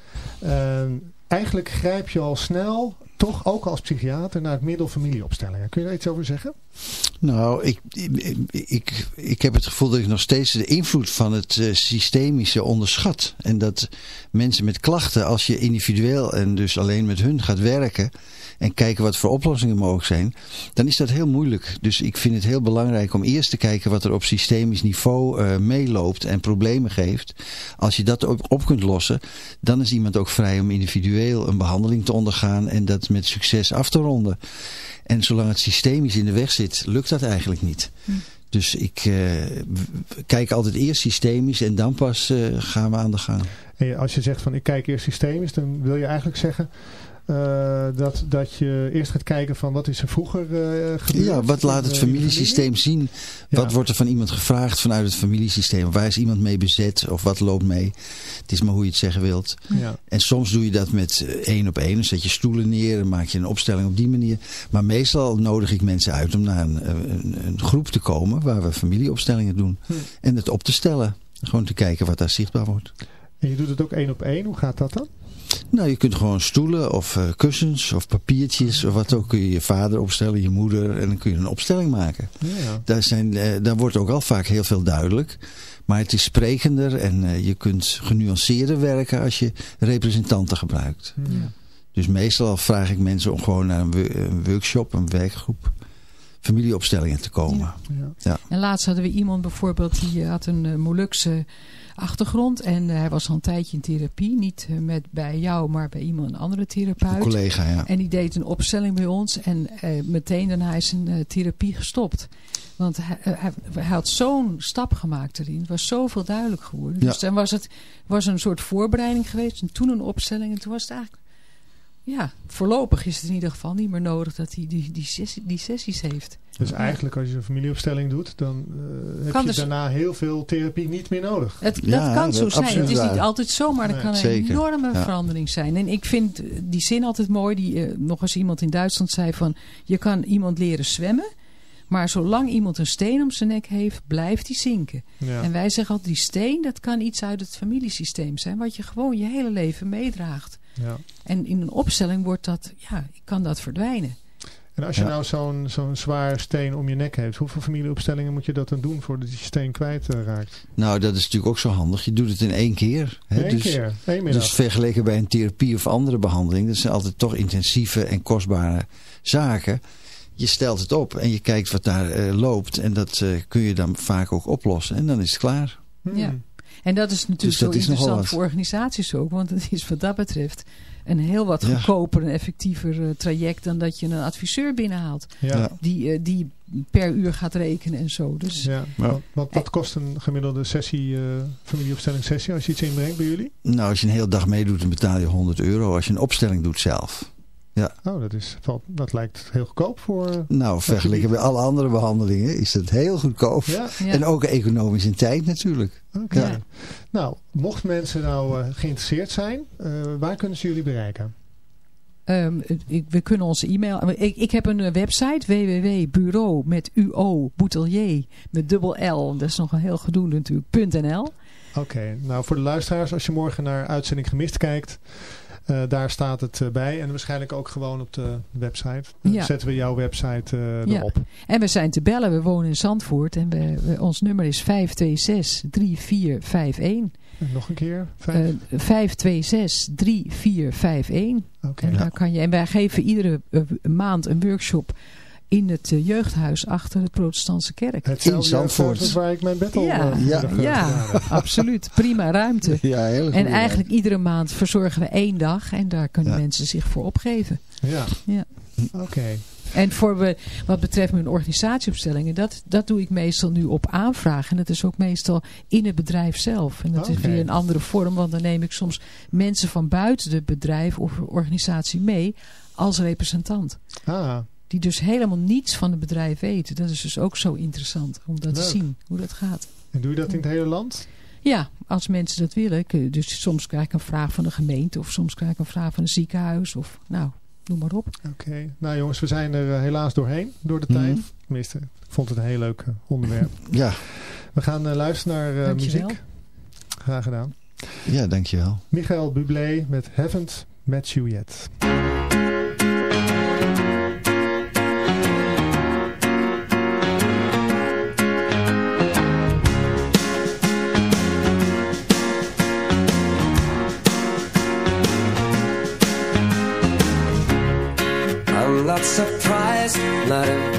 eigenlijk grijp je al snel toch ook als psychiater naar het middel familieopstellingen. Kun je daar iets over zeggen? Nou, ik, ik, ik, heb het gevoel dat ik nog steeds de invloed van het uh, systemische onderschat. En dat mensen met klachten, als je individueel en dus alleen met hun gaat werken en kijken wat voor oplossingen mogelijk zijn, dan is dat heel moeilijk. Dus ik vind het heel belangrijk om eerst te kijken wat er op systemisch niveau uh, meeloopt en problemen geeft. Als je dat op, op kunt lossen, dan is iemand ook vrij om individueel een behandeling te ondergaan en dat met succes af te ronden. En zolang het systemisch in de weg zit, lukt dat eigenlijk niet. Hm. Dus ik uh, kijk altijd eerst systemisch en dan pas uh, gaan we aan de gang. En als je zegt van ik kijk eerst systemisch, dan wil je eigenlijk zeggen uh, dat, dat je eerst gaat kijken van wat is er vroeger uh, gebeurd. Ja, wat laat het familiesysteem zien? Wat wordt er van iemand gevraagd vanuit het familiesysteem? Waar is iemand mee bezet? Of wat loopt mee? Het is maar hoe je het zeggen wilt. Ja. En soms doe je dat met één op één. Dan zet je stoelen neer en maak je een opstelling op die manier. Maar meestal nodig ik mensen uit om naar een, een, een groep te komen waar we familieopstellingen doen. Hm. En het op te stellen. Gewoon te kijken wat daar zichtbaar wordt. En je doet het ook één op één. Hoe gaat dat dan? Nou, je kunt gewoon stoelen of uh, kussens of papiertjes of wat ook. Kun je je vader opstellen, je moeder en dan kun je een opstelling maken. Ja. Daar, zijn, uh, daar wordt ook al vaak heel veel duidelijk. Maar het is sprekender en uh, je kunt genuanceerder werken als je representanten gebruikt. Ja. Dus meestal vraag ik mensen om gewoon naar een, een workshop, een werkgroep. familieopstellingen te komen. Ja. Ja. En laatst hadden we iemand bijvoorbeeld die eh, had een uh, Molukse achtergrond. En uh, hij was al een tijdje in therapie. Niet uh, met bij jou, maar bij iemand, een andere therapeut. Een collega, ja. En die deed een opstelling bij ons. En uh, meteen daarna is zijn therapie gestopt. Want hij, hij, hij had zo'n stap gemaakt erin. Het was zoveel duidelijk geworden. Ja. Dus dan was het was een soort voorbereiding geweest. En toen een opstelling. En toen was het eigenlijk... Ja, voorlopig is het in ieder geval niet meer nodig dat hij die, die, sessie, die sessies heeft. Dus eigenlijk als je een familieopstelling doet, dan uh, heb Kan je dus- daarna heel veel therapie niet meer nodig. Het, Ja, dat kan dat zo zijn. Het is niet altijd zo, maar er Nee, kan een zeker. enorme Ja. verandering zijn. En ik vind eh, die zin altijd mooi, die eh, nog eens iemand in Duitsland zei van... Je kan iemand leren zwemmen, maar zolang iemand een steen om zijn nek heeft, blijft hij zinken. Ja. En wij zeggen altijd, die steen, dat kan iets uit het familiesysteem zijn... wat je gewoon je hele leven meedraagt. Ja. En in een opstelling wordt dat, ja, kan dat verdwijnen. En als je Ja. nou zo'n zo'n zwaar steen om je nek heeft, hoeveel familieopstellingen moet je dat dan doen voordat je steen kwijt eh, raakt? Nou, dat is natuurlijk ook zo handig. Je doet het in één keer. Hè? Eén dus, keer, één middag. Dus vergeleken bij een therapie of andere behandeling, dat zijn altijd toch intensieve en kostbare zaken. Je stelt het op en je kijkt wat daar eh, loopt en dat eh, kun je dan vaak ook oplossen en dan is het klaar. Hmm. Ja. En dat is natuurlijk Dus dat zo is interessant wat. voor organisaties ook. Want het is wat dat betreft een heel wat Ja. goedkoper en effectiever eh, traject... dan dat je een adviseur binnenhaalt. Ja. Die, eh, die per uur gaat rekenen en zo. Dus Ja. Want, want wat kost een gemiddelde sessie, eh familieopstelling sessie, als je iets inbrengt bij jullie? Nou, als je een hele dag meedoet, dan betaal je 100 euro. Als je een opstelling doet zelf. Oh, dat, is, valt- dat lijkt heel goedkoop voor... Nou, vergeleken bij alle andere behandelingen is het heel goedkoop. ja, ja. En ook economisch in tijd natuurlijk. oké. Ja. Nou, mocht mensen nou eh, geïnteresseerd zijn, eh, waar kunnen ze jullie bereiken? Ehm, ik, we kunnen onze e-mail... Ik, ik heb een eh, website www.bureau met UO boutelier met dubbel L. Dat is nog een heel gedoe natuurlijk. .nl. Oké, nou voor de luisteraars, als je morgen naar uitzending gemist kijkt, eh, daar staat het eh, bij. En waarschijnlijk ook gewoon op de website. Dan Ja. zetten we jouw website Ja. erop. En we zijn te bellen. We wonen in Zandvoort. En we, we- ons nummer is 526-3451. En nog een keer. Vijf. Eh 526-3451. Oké. En, daar kan je, en wij geven iedere maand een workshop in het eh, jeugdhuis achter de protestantse kerk. Hetzelfde in Zandvoort. waar ik mijn bed al Ja, eh, ja, Ja, absoluut. Prima ruimte. [laughs] Ja. En eigenlijk iedere maand verzorgen we één dag. En daar kunnen Ja. mensen zich voor opgeven. Ja, Ja. oké. En voor we, wat betreft mijn organisatieopstellingen, dat, dat doe ik meestal nu op aanvraag. En dat is ook meestal in het bedrijf zelf. En dat is weer een andere vorm, want dan neem ik soms mensen van buiten het bedrijf of organisatie mee als representant. Ah, Die dus helemaal niets van het bedrijf weten. Dat is dus ook zo interessant om dat te zien, hoe dat gaat. en doe je dat in het hele land? Ja, als mensen dat willen. Dus soms krijg ik een vraag van de gemeente of soms krijg ik een vraag van een ziekenhuis of nou, noem maar op. Oké. Nou jongens, we zijn er eh, helaas doorheen, door de Mhm. tijd. Tenminste, ik vond het een heel leuk eh, onderwerp. [laughs] Ja, We gaan eh, luisteren naar muziek. Graag gedaan. ja, dankjewel. Michael Bublé met Haven't Met You Yet.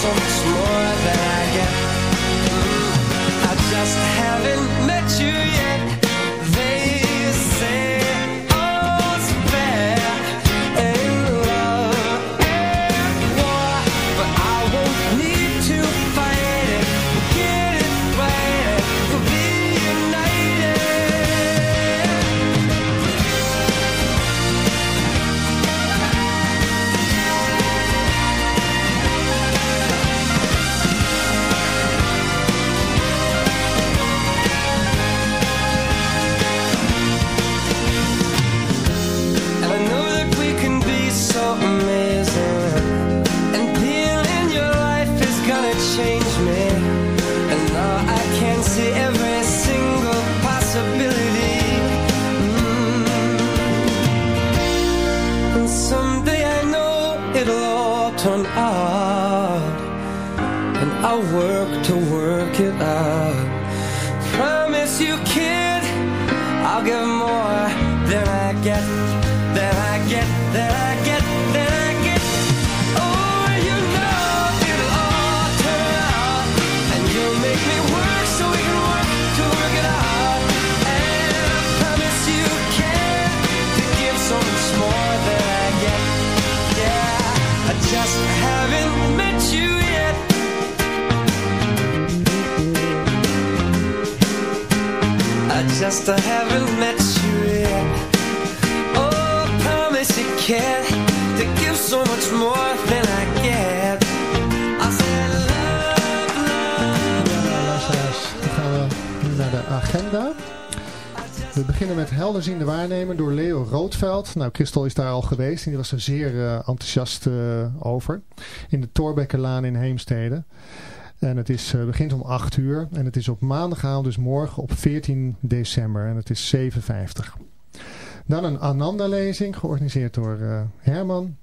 something We beginnen met Helderziende waarnemen door Leo Roodveld. Nou, Christel is daar al geweest en die was er zeer eh, enthousiast eh, over. In de Torbekkerlaan in Heemstede. En het is, eh, begint om 8 uur en het is op maandagavond, dus morgen op 14 december. En het is 7.50. Dan een Ananda-lezing, georganiseerd door Herman,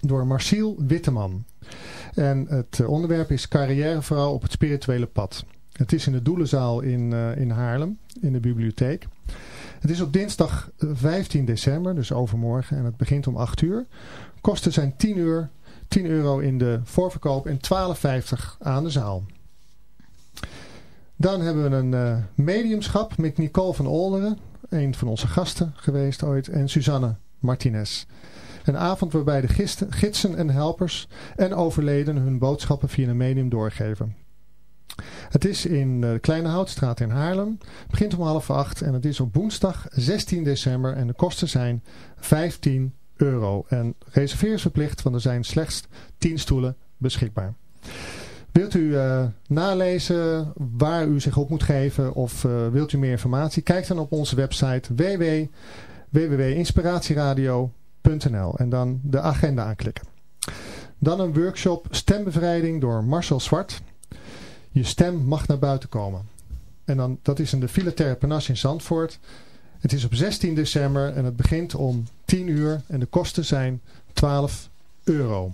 door Marciel Witteman. En het onderwerp is carrièrevrouw op het spirituele pad. Het is in de Doelenzaal in, in Haarlem, in de bibliotheek. Het is op dinsdag eh, 15 december, dus overmorgen, en het begint om 8 uur. Kosten zijn 10, uur, 10 euro in de voorverkoop en 12,50 aan de zaal. Dan hebben we een eh, mediumschap met Nicole van Olderen, een van onze gasten geweest ooit, en Suzanne Martinez. Een avond waarbij de gisten- gidsen en helpers en overledenen hun boodschappen via een medium doorgeven. Het is in de Kleine Houtstraat in Haarlem. Het begint om half acht en het is op woensdag 16 december en de kosten zijn 15 euro. En reserveer is verplicht, want er zijn slechts 10 stoelen beschikbaar. Wilt u eh, nalezen waar u zich op moet geven of eh, wilt u meer informatie? Kijk dan op onze website www, www.inspiratieradio.nl en dan de agenda aanklikken. Dan een workshop stembevrijding door Marcel Zwart. Je stem mag naar buiten komen. En dan, dat is in de Villa Terpenas in Zandvoort. Het is op 16 december en het begint om 10 uur en de kosten zijn 12 euro.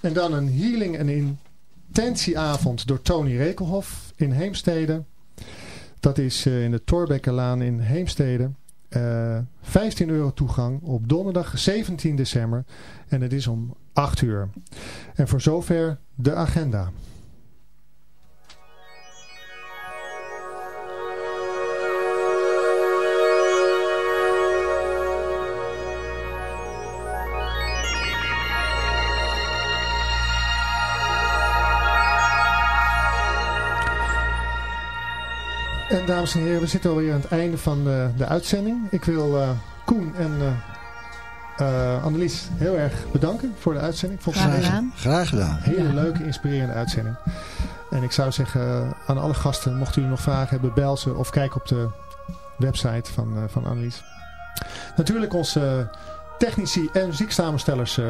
En dan een healing en intentieavond door Tony Rekelhof in Heemstede. Dat is eh, in de Torbekkerlaan in Heemstede. Eh 15 euro toegang op donderdag 17 december. En het is om 8 uur. En voor zover de agenda. En dames en heren, we zitten alweer aan het einde van de, de uitzending. Ik wil eh, Koen en eh, eh, Annelies heel erg bedanken voor de uitzending. Vond Graag een gedaan. Graag gedaan. hele leuke, inspirerende uitzending. En ik zou zeggen eh, aan alle gasten, mochten jullie nog vragen hebben, bel ze of kijk op de website van, eh, van Annelies. Natuurlijk onze technici en muzieksamenstellers eh,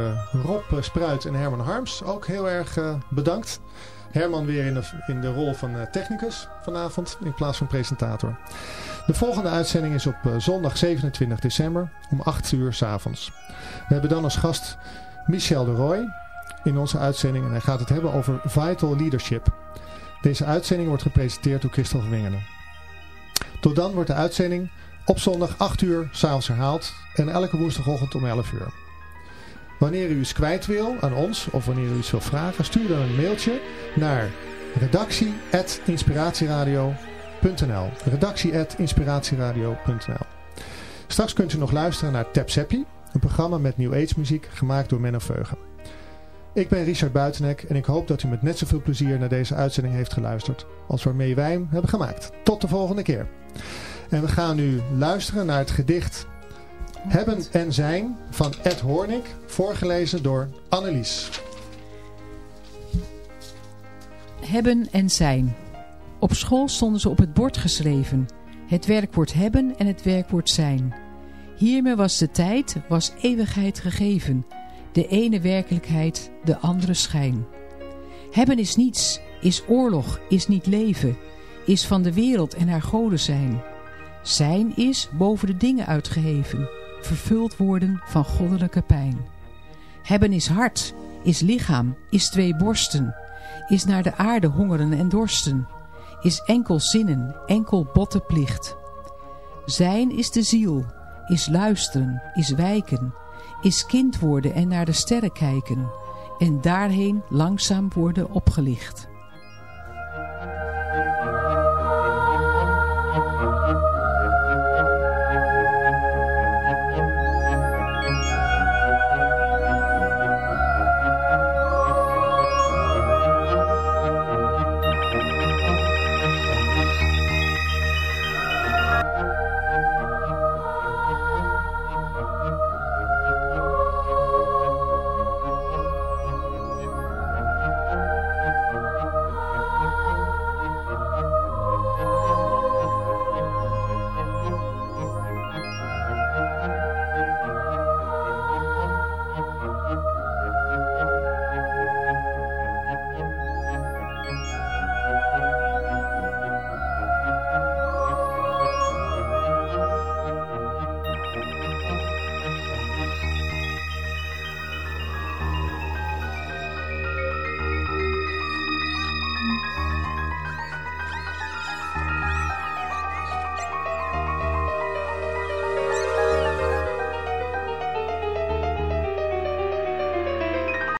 Rob eh, Spruit en Herman Harms. Ook heel erg eh, bedankt. Herman weer in de, in de rol van eh, technicus vanavond in plaats van presentator. De volgende uitzending is op eh, zondag 27 december om 8 uur s avonds. We hebben dan als gast Michel de Roy. in onze uitzending en hij gaat het hebben over Vital Leadership. Deze uitzending wordt gepresenteerd door Christophe Wingenen. Tot dan wordt de uitzending op zondag 8 uur s'avonds herhaald en elke woensdagochtend om 11 uur. Wanneer u iets kwijt wil aan ons of wanneer u iets wil vragen, stuur dan een mailtje naar redactie.inspiratieradio.nl redactie.inspiratieradio.nl Straks kunt u nog luisteren naar Tap Seppi, een programma met New Age muziek gemaakt door Menno Veugen. Ik ben Richard Buitenek en ik hoop dat u met net zoveel plezier naar deze uitzending heeft geluisterd als waarmee wij hem hebben gemaakt. Tot de volgende keer. En we gaan nu luisteren naar het gedicht Hebben en Zijn van Ed Hornik, voorgelezen door Annelies. Hebben en zijn. Op school stonden ze op het bord geschreven. Het werkwoord hebben en het werkwoord zijn. Hiermee was de tijd, was eeuwigheid gegeven. De ene werkelijkheid, de andere schijn. Hebben is niets, is oorlog, is niet leven, is van de wereld en haar goden zijn. Zijn is boven de dingen uitgeheven, vervuld worden van goddelijke pijn. Hebben is hart, is lichaam, is twee borsten, is naar de aarde hongeren en dorsten, is enkel zinnen, enkel botte plicht. Zijn is de ziel, is luisteren, is wijken, is kind worden en naar de sterren kijken, en daarheen langzaam worden opgelicht.